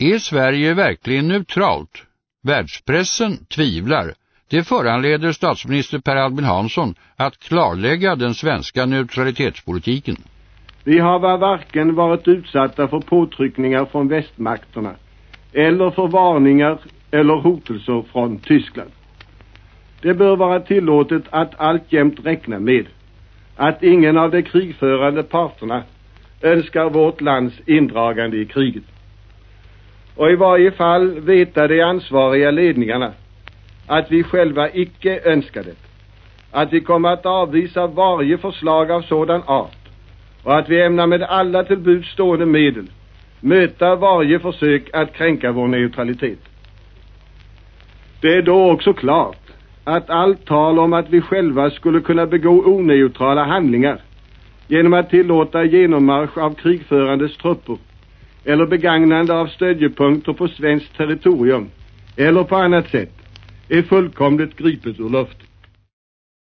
Är Sverige verkligen neutralt? Världspressen tvivlar. Det föranleder statsminister Per Albin Hansson att klarlägga den svenska neutralitetspolitiken. Vi har varken varit utsatta för påtryckningar från västmakterna eller för varningar eller hotelser från Tyskland. Det bör vara tillåtet att alltjämt räkna med att ingen av de krigförande parterna önskar vårt lands indragande i kriget. Och i varje fall veta de ansvariga ledningarna att vi själva icke önskar det, att vi kommer att avvisa varje förslag av sådan art och att vi ämnar med alla till buds stående medel möta varje försök att kränka vår neutralitet. Det är då också klart att allt tal om att vi själva skulle kunna begå oneutrala handlingar genom att tillåta genommarsch av krigförandes trupper eller begagnande av stödjepunkter på svenskt territorium eller på annat sätt är fullkomligt gripet ur luften.